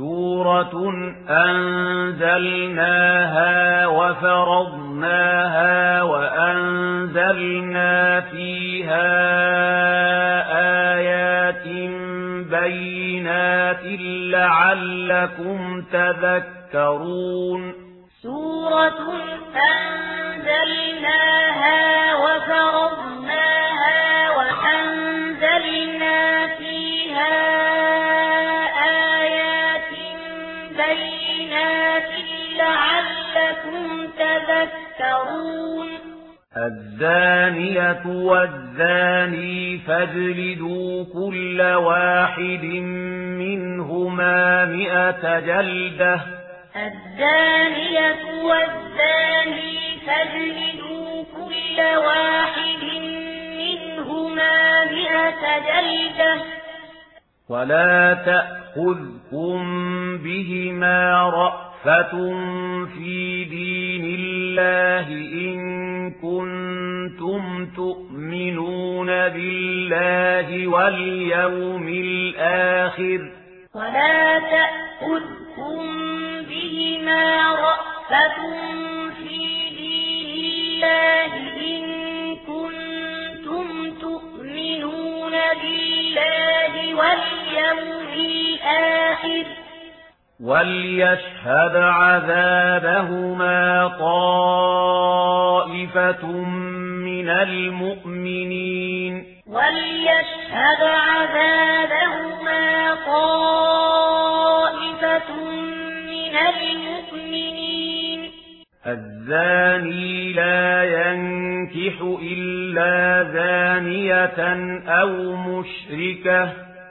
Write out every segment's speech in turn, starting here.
سورة أنزلناها وفرضناها وأنزلنا فيها آيات بينات لعلكم تذكرون. سورة أنزلناها وفرضناها الزانية والزاني فاجلدوا كل واحد منهما مئة جلدة. الزانية والزاني فاجلدوا كل واحد منهما مئة جلدة. ولا تأخذكم بهما رأفة في دين الله اللَّهِ إِن كُنتُمْ تُؤْمِنُونَ بِاللَّهِ وَالْيَوْمِ الْآخِرِ. وَلَا تَأْخُذْكُم بِهِمَا رَأْفَةٌ فِي دِينِ اللَّهِ إِن كُنتُمْ تُؤْمِنُونَ بِاللَّهِ وَالْيَوْمِ الْآخِرِ. وليشهد عذابهما طائفة من المؤمنين وليشهد عذابهما طائفة من المؤمنين الزاني لا ينكح إلا زانية أو مشركة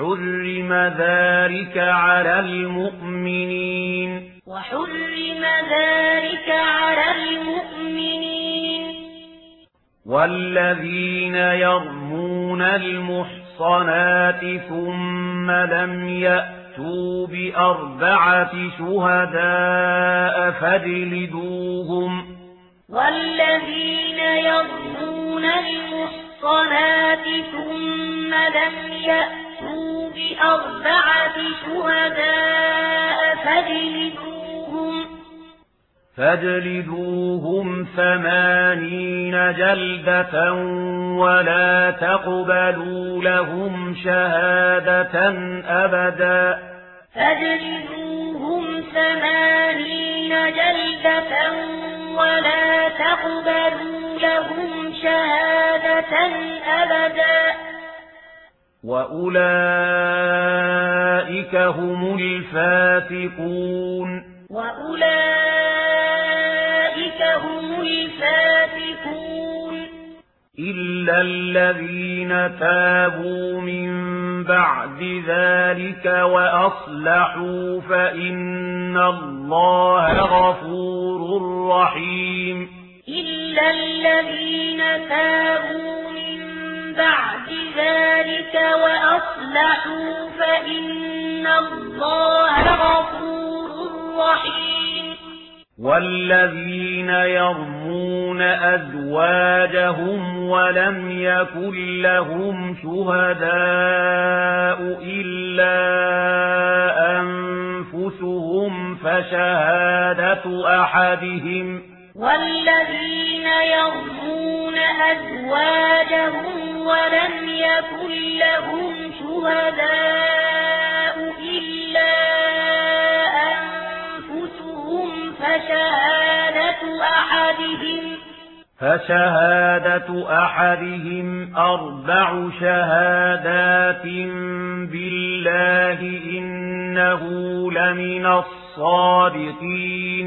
وحرم ذلك على المؤمنين. وحرم ذلك على المؤمنين. والذين يرمون المحصنات ثم لم يأتوا بأربعة شهداء فاجلدوهم. والذين يرمون المحصنات ثم لم يأتوا فأتوا بأربعة شهداء فاجلدوهم فاجلدوهم ثمانين جلدة ولا تقبلوا لهم شهادة أبدا. فاجلدوهم ثمانين جلدة ولا تقبلوا لهم شهادة أبدا. وأولئك هم الفاتقون وأولئك هم الفاتقون إلا الذين تابوا من بعد ذلك وأصلحوا فإن الله غفور رحيم إلا الذين تابوا بعد ذلك وأصلحوا فإن الله غفور رحيم. والذين يرمون أزواجهم ولم يكن لهم شهداء إلا أنفسهم فشهادة أحدهم. والذين يرمون أزواجهم ولم يكن لهم شهداء إلا أنفسهم فشهادة أحدهم فشهادة أحدهم أربع شهادات بالله إنه لمن الصادقين.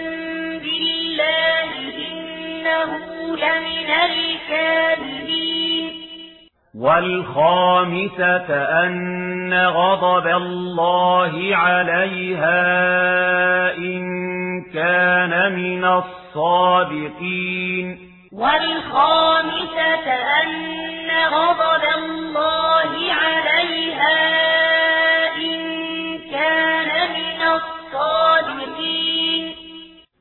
الكاذبين. والخامسة أن غضب الله عليها إن كان من الصادقين. والخامسة أن غضب الله عليها